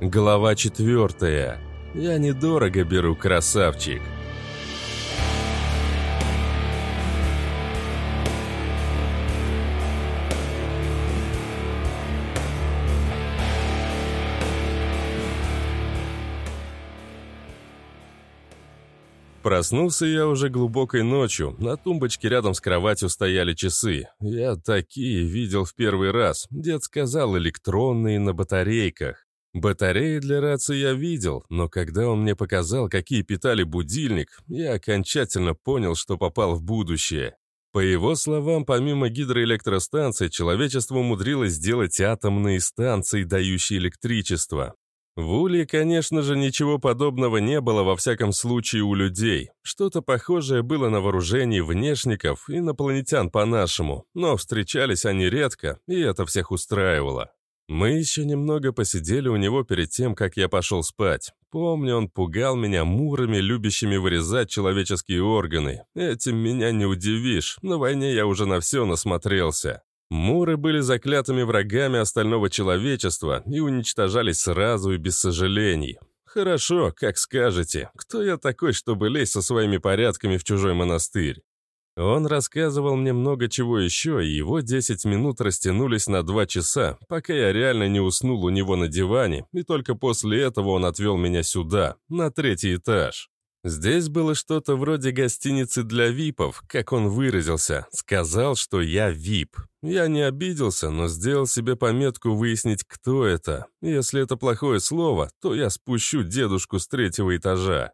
Глава четвертая. Я недорого беру, красавчик. Проснулся я уже глубокой ночью. На тумбочке рядом с кроватью стояли часы. Я такие видел в первый раз. Дед сказал, электронные на батарейках. Батареи для рации я видел, но когда он мне показал, какие питали будильник, я окончательно понял, что попал в будущее. По его словам, помимо гидроэлектростанций, человечество умудрилось сделать атомные станции, дающие электричество. В Улье, конечно же, ничего подобного не было, во всяком случае, у людей. Что-то похожее было на вооружении внешников, инопланетян по-нашему, но встречались они редко, и это всех устраивало. Мы еще немного посидели у него перед тем, как я пошел спать. Помню, он пугал меня мурами, любящими вырезать человеческие органы. Этим меня не удивишь, на войне я уже на все насмотрелся. Муры были заклятыми врагами остального человечества и уничтожались сразу и без сожалений. Хорошо, как скажете. Кто я такой, чтобы лезть со своими порядками в чужой монастырь? Он рассказывал мне много чего еще, и его 10 минут растянулись на 2 часа, пока я реально не уснул у него на диване, и только после этого он отвел меня сюда, на третий этаж. Здесь было что-то вроде гостиницы для випов, как он выразился. Сказал, что я вип. Я не обиделся, но сделал себе пометку выяснить, кто это. Если это плохое слово, то я спущу дедушку с третьего этажа.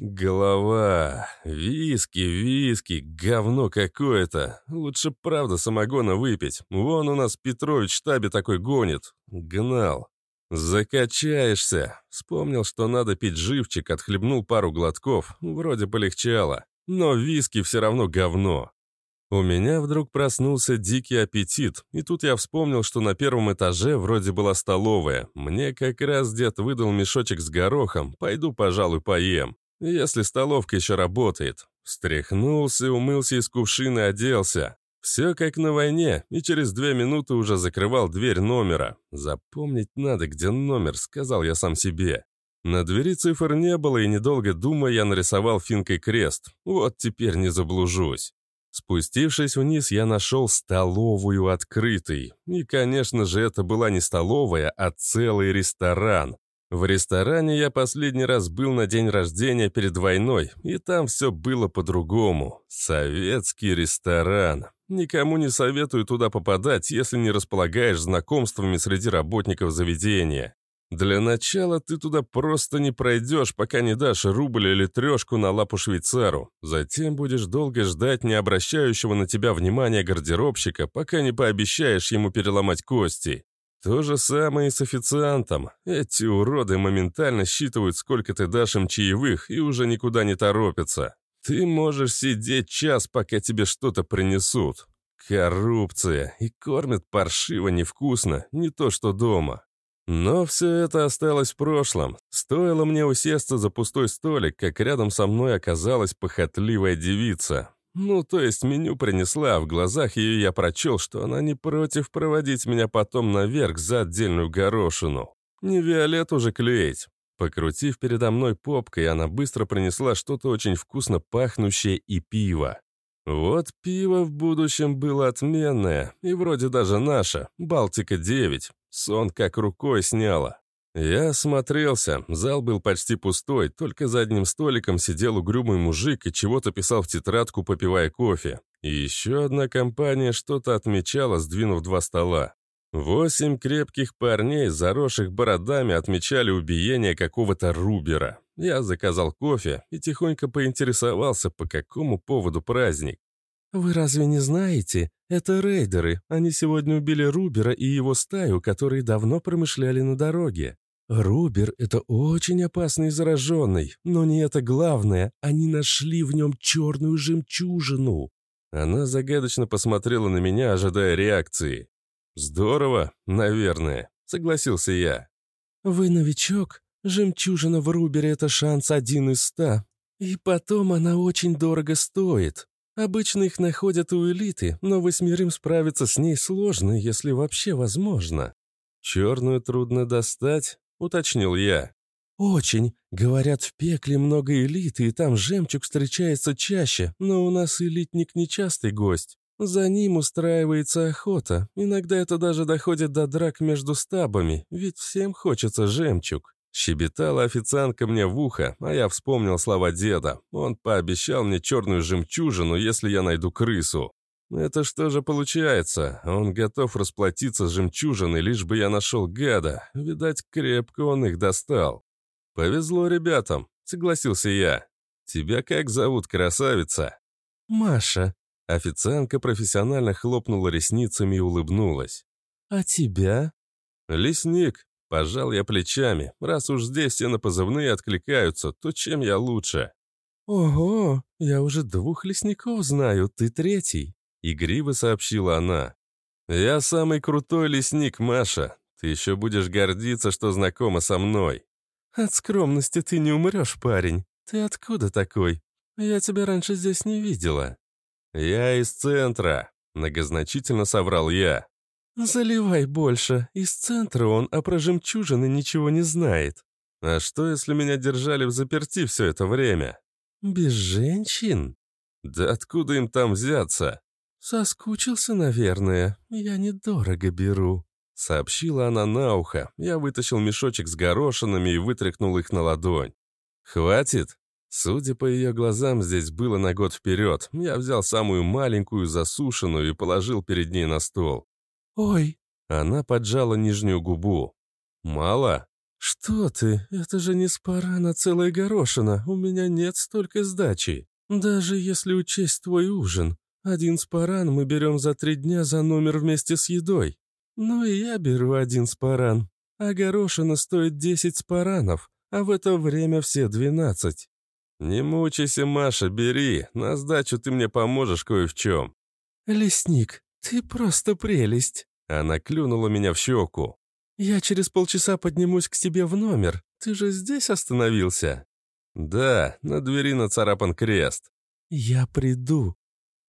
Голова, виски, виски, говно какое-то. Лучше правда самогона выпить. Вон у нас Петрович в штабе такой гонит. Гнал. «Закачаешься!» Вспомнил, что надо пить живчик, отхлебнул пару глотков, вроде полегчало. Но виски все равно говно. У меня вдруг проснулся дикий аппетит, и тут я вспомнил, что на первом этаже вроде была столовая. Мне как раз дед выдал мешочек с горохом, пойду, пожалуй, поем. Если столовка еще работает. Встряхнулся, умылся из кувшина, оделся. Все как на войне, и через две минуты уже закрывал дверь номера. «Запомнить надо, где номер», — сказал я сам себе. На двери цифр не было, и недолго думая, я нарисовал финкой крест. Вот теперь не заблужусь. Спустившись вниз, я нашел столовую открытой. И, конечно же, это была не столовая, а целый ресторан. В ресторане я последний раз был на день рождения перед войной, и там все было по-другому. Советский ресторан. Никому не советую туда попадать, если не располагаешь знакомствами среди работников заведения. Для начала ты туда просто не пройдешь, пока не дашь рубль или трешку на лапу швейцару. Затем будешь долго ждать не обращающего на тебя внимания гардеробщика, пока не пообещаешь ему переломать кости. То же самое и с официантом. Эти уроды моментально считывают, сколько ты дашь им чаевых, и уже никуда не торопятся. Ты можешь сидеть час, пока тебе что-то принесут. Коррупция. И кормят паршиво невкусно, не то что дома. Но все это осталось в прошлом. Стоило мне усесться за пустой столик, как рядом со мной оказалась похотливая девица. Ну, то есть меню принесла, а в глазах ее я прочел, что она не против проводить меня потом наверх за отдельную горошину. Не Виолет уже клеить. Покрутив передо мной попкой, она быстро принесла что-то очень вкусно пахнущее и пиво. Вот пиво в будущем было отменное, и вроде даже наше, Балтика-9. Сон как рукой сняло. Я осмотрелся, зал был почти пустой, только за одним столиком сидел угрюмый мужик и чего-то писал в тетрадку, попивая кофе. И еще одна компания что-то отмечала, сдвинув два стола. Восемь крепких парней, заросших бородами, отмечали убиение какого-то Рубера. Я заказал кофе и тихонько поинтересовался, по какому поводу праздник. «Вы разве не знаете? Это рейдеры. Они сегодня убили Рубера и его стаю, которые давно промышляли на дороге. Рубер — это очень опасный зараженный, но не это главное. Они нашли в нем черную жемчужину». Она загадочно посмотрела на меня, ожидая реакции. «Здорово, наверное», — согласился я. «Вы новичок? Жемчужина в Рубере — это шанс один из ста. И потом она очень дорого стоит. Обычно их находят у элиты, но восьмерым справиться с ней сложно, если вообще возможно. Черную трудно достать. — уточнил я. «Очень. Говорят, в пекле много элиты, и там жемчуг встречается чаще, но у нас элитник нечастый гость. За ним устраивается охота. Иногда это даже доходит до драк между стабами, ведь всем хочется жемчуг». Щебетала официантка мне в ухо, а я вспомнил слова деда. Он пообещал мне черную жемчужину, если я найду крысу. Это что же получается? Он готов расплатиться с жемчужиной, лишь бы я нашел гада. Видать, крепко он их достал. «Повезло ребятам», — согласился я. «Тебя как зовут, красавица?» «Маша». Официантка профессионально хлопнула ресницами и улыбнулась. «А тебя?» «Лесник», — пожал я плечами. «Раз уж здесь все на позывные откликаются, то чем я лучше?» «Ого, я уже двух лесников знаю, ты третий», — игриво сообщила она. «Я самый крутой лесник, Маша. Ты еще будешь гордиться, что знакома со мной». «От скромности ты не умрешь, парень. Ты откуда такой? Я тебя раньше здесь не видела». «Я из центра», — многозначительно соврал я. «Заливай больше. Из центра он, а про жемчужины ничего не знает». «А что, если меня держали в заперти все это время?» «Без женщин?» «Да откуда им там взяться?» «Соскучился, наверное. Я недорого беру». Сообщила она на ухо. Я вытащил мешочек с горошинами и вытряхнул их на ладонь. «Хватит?» Судя по ее глазам, здесь было на год вперед. Я взял самую маленькую, засушенную и положил перед ней на стол. «Ой!» Она поджала нижнюю губу. «Мало?» «Что ты? Это же не спара на целая горошина. У меня нет столько сдачи. Даже если учесть твой ужин. Один спаран мы берем за три дня за номер вместе с едой. «Ну и я беру один спаран. А горошина стоит десять спаранов, а в это время все двенадцать». «Не мучайся, Маша, бери. На сдачу ты мне поможешь кое в чем». «Лесник, ты просто прелесть». Она клюнула меня в щеку. «Я через полчаса поднимусь к тебе в номер. Ты же здесь остановился?» «Да, на двери нацарапан крест». «Я приду.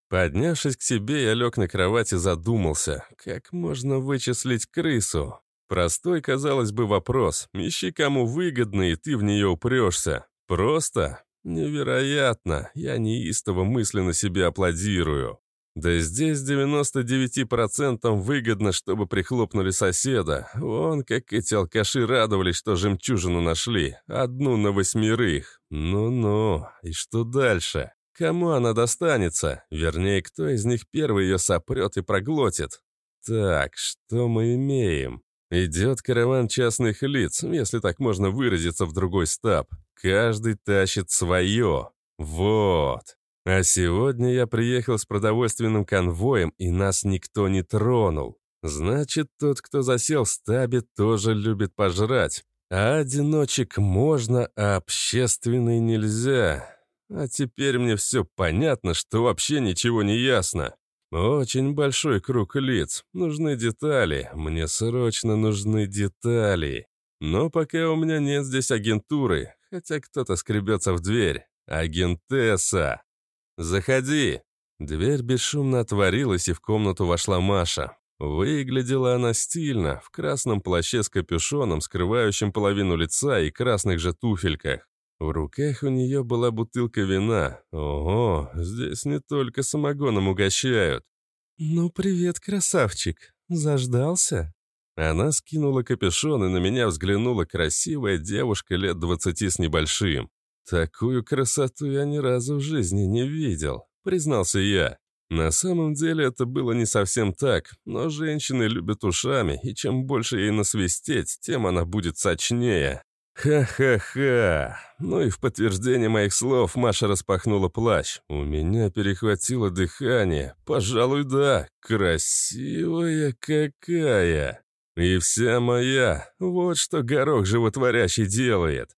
Поднявшись к себе, я лег на кровать и задумался, как можно вычислить крысу. Простой, казалось бы, вопрос. Ищи, кому выгодно, и ты в нее упрешься. Просто? Невероятно. Я неистово мысленно себе аплодирую. Да здесь 99% выгодно, чтобы прихлопнули соседа. Вон, как эти алкаши радовались, что жемчужину нашли. Одну на восьмерых. Ну-ну, и что дальше? Кому она достанется? Вернее, кто из них первый ее сопрет и проглотит? Так, что мы имеем? Идет караван частных лиц, если так можно выразиться в другой стаб. Каждый тащит свое. Вот. А сегодня я приехал с продовольственным конвоем, и нас никто не тронул. Значит, тот, кто засел в стабе, тоже любит пожрать. А одиночек можно, а общественный нельзя. А теперь мне все понятно, что вообще ничего не ясно. Очень большой круг лиц. Нужны детали. Мне срочно нужны детали. Но пока у меня нет здесь агентуры, хотя кто-то скребется в дверь. Агентесса. Заходи. Дверь бесшумно отворилась, и в комнату вошла Маша. Выглядела она стильно, в красном плаще с капюшоном, скрывающим половину лица и красных же туфельках. В руках у нее была бутылка вина. Ого, здесь не только самогоном угощают. «Ну, привет, красавчик. Заждался?» Она скинула капюшон, и на меня взглянула красивая девушка лет двадцати с небольшим. Такую красоту я ни разу в жизни не видел, признался я. На самом деле это было не совсем так, но женщины любят ушами, и чем больше ей насвистеть, тем она будет сочнее. Ха-ха-ха. Ну и в подтверждение моих слов Маша распахнула плащ. У меня перехватило дыхание. Пожалуй, да. Красивая какая. И вся моя. Вот что горох животворящий делает.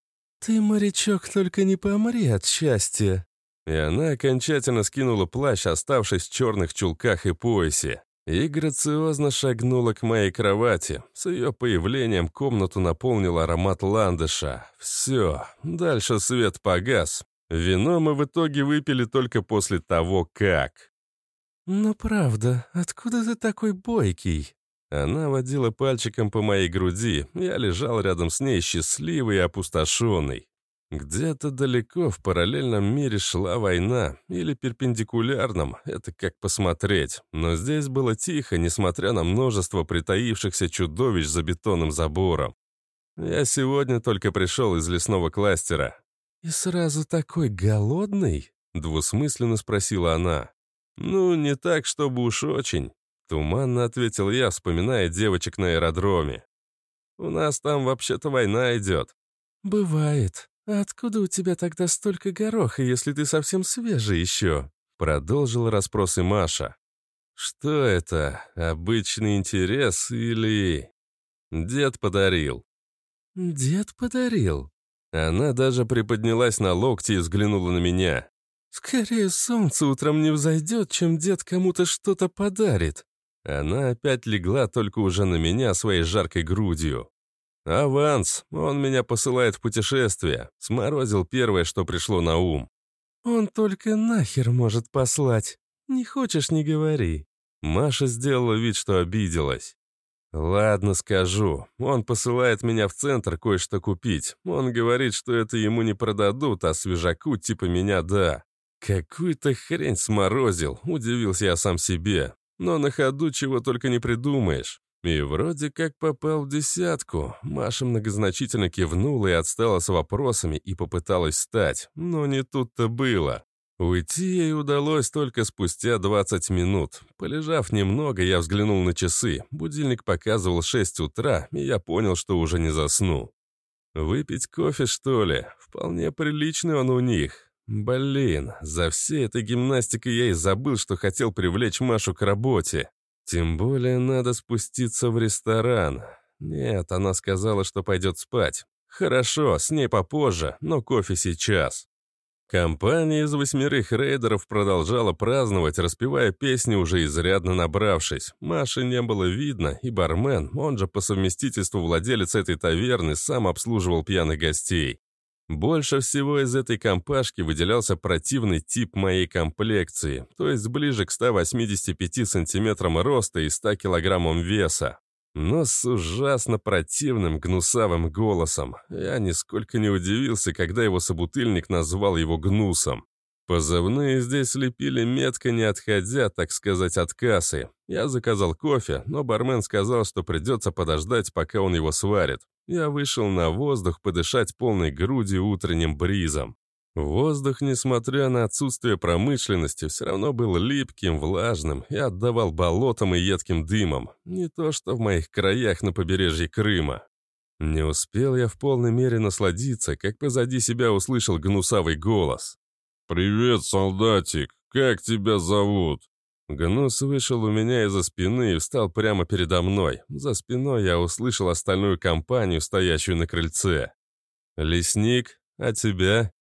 «Ты, морячок, только не помри от счастья!» И она окончательно скинула плащ, оставшись в черных чулках и поясе и грациозно шагнула к моей кровати. С ее появлением комнату наполнил аромат ландыша. Все, дальше свет погас. Вино мы в итоге выпили только после того, как... «Ну правда, откуда ты такой бойкий?» Она водила пальчиком по моей груди, я лежал рядом с ней счастливый и опустошенный. Где-то далеко в параллельном мире шла война, или перпендикулярном, это как посмотреть. Но здесь было тихо, несмотря на множество притаившихся чудовищ за бетонным забором. Я сегодня только пришел из лесного кластера. «И сразу такой голодный?» — двусмысленно спросила она. «Ну, не так, чтобы уж очень», — туманно ответил я, вспоминая девочек на аэродроме. «У нас там вообще-то война идет». «Бывает», «А откуда у тебя тогда столько гороха, если ты совсем свежий еще?» Продолжила расспросы Маша. «Что это? Обычный интерес или...» «Дед подарил». «Дед подарил?» Она даже приподнялась на локти и взглянула на меня. «Скорее солнце утром не взойдет, чем дед кому-то что-то подарит». Она опять легла только уже на меня своей жаркой грудью. «Аванс. Он меня посылает в путешествие». Сморозил первое, что пришло на ум. «Он только нахер может послать. Не хочешь, не говори». Маша сделала вид, что обиделась. «Ладно, скажу. Он посылает меня в центр кое-что купить. Он говорит, что это ему не продадут, а свежаку типа меня да. Какую-то хрень сморозил, удивился я сам себе. Но на ходу чего только не придумаешь. И вроде как попал в десятку. Маша многозначительно кивнула и отстала с вопросами и попыталась встать, но не тут-то было. Уйти ей удалось только спустя 20 минут. Полежав немного, я взглянул на часы. Будильник показывал 6 утра, и я понял, что уже не засну. Выпить кофе, что ли? Вполне приличный он у них. Блин, за всей этой гимнастикой я и забыл, что хотел привлечь Машу к работе. Тем более надо спуститься в ресторан. Нет, она сказала, что пойдет спать. Хорошо, с ней попозже, но кофе сейчас. Компания из восьмерых рейдеров продолжала праздновать, распевая песни, уже изрядно набравшись. Маши не было видно, и бармен, он же по совместительству владелец этой таверны, сам обслуживал пьяных гостей. Больше всего из этой компашки выделялся противный тип моей комплекции, то есть ближе к 185 сантиметрам роста и 100 килограммам веса. Но с ужасно противным гнусавым голосом. Я нисколько не удивился, когда его собутыльник назвал его гнусом. Позывные здесь лепили метко, не отходя, так сказать, от кассы. Я заказал кофе, но бармен сказал, что придется подождать, пока он его сварит. Я вышел на воздух подышать полной грудью утренним бризом. Воздух, несмотря на отсутствие промышленности, все равно был липким, влажным и отдавал болотам и едким дымом. Не то что в моих краях на побережье Крыма. Не успел я в полной мере насладиться, как позади себя услышал гнусавый голос. «Привет, солдатик! Как тебя зовут?» Гнус вышел у меня из-за спины и встал прямо передо мной. За спиной я услышал остальную компанию, стоящую на крыльце. «Лесник, а тебя?»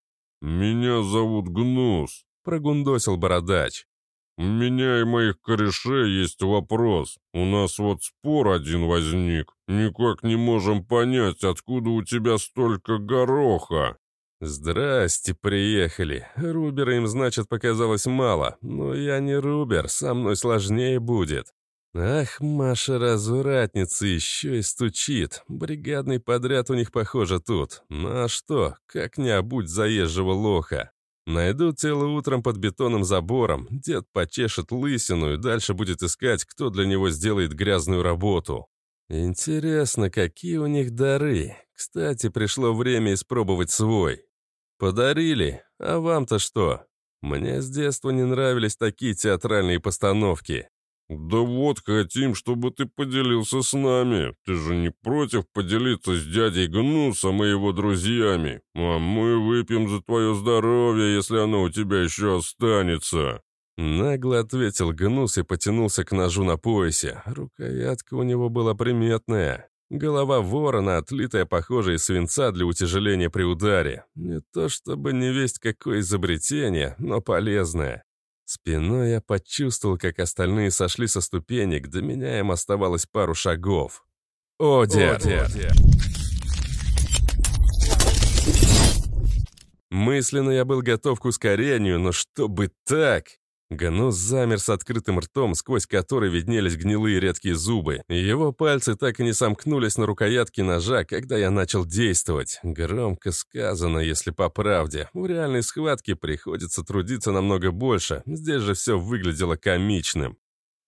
«Меня зовут Гнус», — прогундосил бородач. «У меня и моих корешей есть вопрос. У нас вот спор один возник. Никак не можем понять, откуда у тебя столько гороха». «Здрасте, приехали. Рубера им, значит, показалось мало. Но я не Рубер, со мной сложнее будет». Ах, Маша развратница еще и стучит. Бригадный подряд у них, похоже, тут. Ну а что, как не обуть заезжего лоха? Найдут тело утром под бетонным забором, дед почешет лысину и дальше будет искать, кто для него сделает грязную работу. Интересно, какие у них дары. Кстати, пришло время испробовать свой. «Подарили? А вам-то что? Мне с детства не нравились такие театральные постановки». «Да вот, хотим, чтобы ты поделился с нами. Ты же не против поделиться с дядей Гнусом и его друзьями? А мы выпьем за твое здоровье, если оно у тебя еще останется». Нагло ответил Гнус и потянулся к ножу на поясе. Рукоятка у него была приметная. Голова ворона, отлитая, похоже, из свинца для утяжеления при ударе. Не то чтобы не весть какое изобретение, но полезное. Спиной я почувствовал, как остальные сошли со ступенек, до меня им оставалось пару шагов. «О, дед!», О, дед. Мысленно я был готов к ускорению, но чтобы так... Гнус замер с открытым ртом, сквозь который виднелись гнилые редкие зубы. Его пальцы так и не сомкнулись на рукоятке ножа, когда я начал действовать. Громко сказано, если по правде. В реальной схватке приходится трудиться намного больше. Здесь же все выглядело комичным.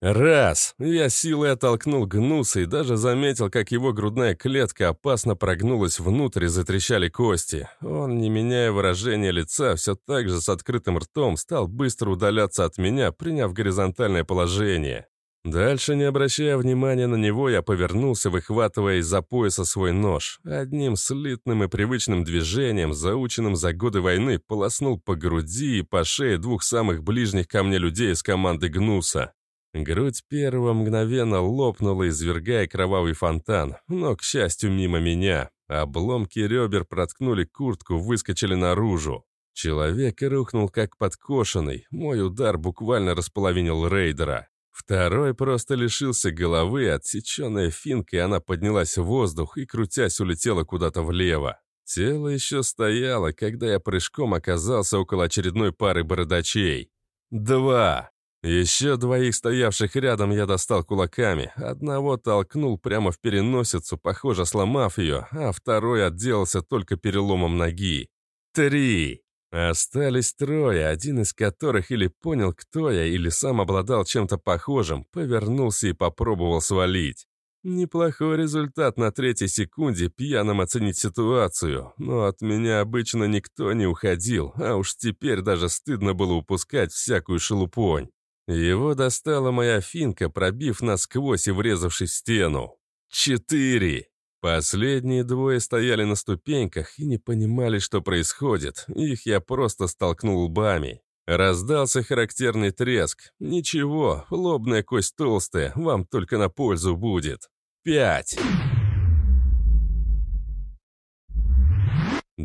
Раз! Я силой оттолкнул гнуса и даже заметил, как его грудная клетка опасно прогнулась внутрь и затрещали кости. Он, не меняя выражения лица, все так же с открытым ртом, стал быстро удаляться от меня, приняв горизонтальное положение. Дальше, не обращая внимания на него, я повернулся, выхватывая из-за пояса свой нож. Одним слитным и привычным движением, заученным за годы войны, полоснул по груди и по шее двух самых ближних ко мне людей из команды Гнуса. Грудь первого мгновенно лопнула, извергая кровавый фонтан, но, к счастью, мимо меня. Обломки ребер проткнули куртку, выскочили наружу. Человек рухнул как подкошенный. Мой удар буквально располовинил рейдера. Второй просто лишился головы, отсеченная финкой, она поднялась в воздух и, крутясь, улетела куда-то влево. Тело еще стояло, когда я прыжком оказался около очередной пары бородачей. Два. Еще двоих стоявших рядом я достал кулаками. Одного толкнул прямо в переносицу, похоже, сломав ее, а второй отделался только переломом ноги. Три. Остались трое, один из которых или понял, кто я, или сам обладал чем-то похожим, повернулся и попробовал свалить. Неплохой результат на третьей секунде пьяным оценить ситуацию, но от меня обычно никто не уходил, а уж теперь даже стыдно было упускать всякую шелупонь. Его достала моя финка, пробив насквозь и врезавшись в стену. Четыре. Последние двое стояли на ступеньках и не понимали, что происходит. Их я просто столкнул лбами. Раздался характерный треск. Ничего, лобная кость толстая, вам только на пользу будет. Пять.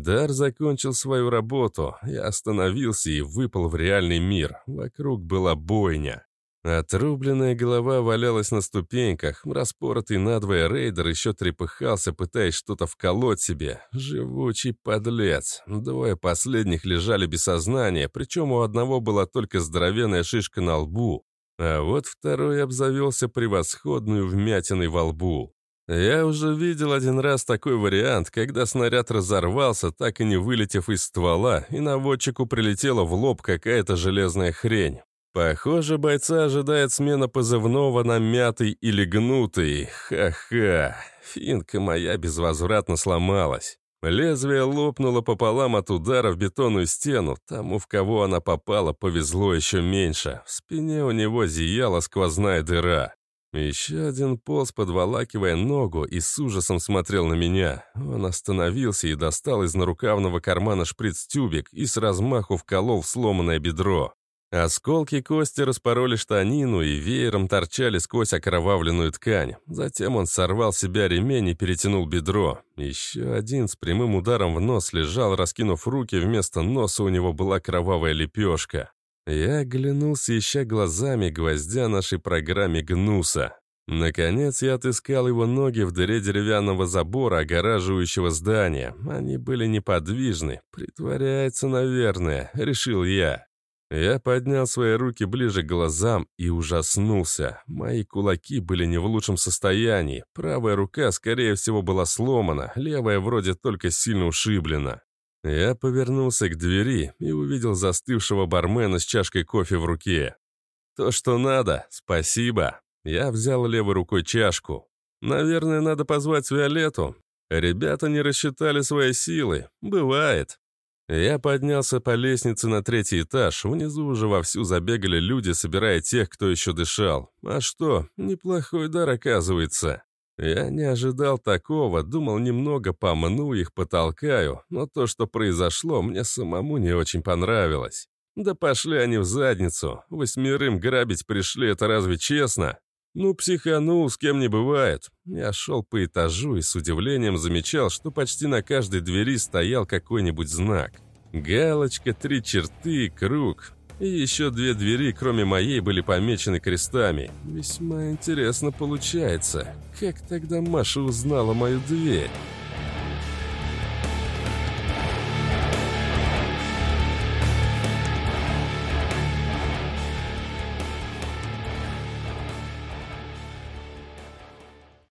Дар закончил свою работу. Я остановился и выпал в реальный мир. Вокруг была бойня. Отрубленная голова валялась на ступеньках. Распоротый надвое рейдер еще трепыхался, пытаясь что-то вколоть себе. Живучий подлец. Двое последних лежали без сознания, причем у одного была только здоровенная шишка на лбу, а вот второй обзавелся превосходную вмятиной во лбу. Я уже видел один раз такой вариант, когда снаряд разорвался, так и не вылетев из ствола, и наводчику прилетела в лоб какая-то железная хрень. Похоже, бойца ожидает смена позывного на мятый или гнутый. Ха-ха. Финка моя безвозвратно сломалась. Лезвие лопнуло пополам от удара в бетонную стену. Тому, в кого она попала, повезло еще меньше. В спине у него зияла сквозная дыра. Еще один полз, подволакивая ногу, и с ужасом смотрел на меня. Он остановился и достал из нарукавного кармана шприц-тюбик и с размаху вколол в сломанное бедро. Осколки кости распороли штанину и веером торчали сквозь окровавленную ткань. Затем он сорвал с себя ремень и перетянул бедро. Еще один с прямым ударом в нос лежал, раскинув руки, вместо носа у него была кровавая лепешка. Я оглянулся, ища глазами гвоздя нашей программе Гнуса. Наконец я отыскал его ноги в дыре деревянного забора, огораживающего здание. Они были неподвижны. Притворяется, наверное, решил я. Я поднял свои руки ближе к глазам и ужаснулся. Мои кулаки были не в лучшем состоянии. Правая рука, скорее всего, была сломана, левая вроде только сильно ушиблена. Я повернулся к двери и увидел застывшего бармена с чашкой кофе в руке. «То, что надо, спасибо». Я взял левой рукой чашку. «Наверное, надо позвать Виолетту. Ребята не рассчитали свои силы. Бывает». Я поднялся по лестнице на третий этаж. Внизу уже вовсю забегали люди, собирая тех, кто еще дышал. А что, неплохой дар оказывается. Я не ожидал такого, думал немного помну их, потолкаю, но то, что произошло, мне самому не очень понравилось. Да пошли они в задницу, восьмерым грабить пришли, это разве честно? Ну, психанул, с кем не бывает. Я шел по этажу и с удивлением замечал, что почти на каждой двери стоял какой-нибудь знак. Галочка, три черты, круг. И еще две двери, кроме моей, были помечены крестами. Весьма интересно получается. Как тогда Маша узнала мою дверь?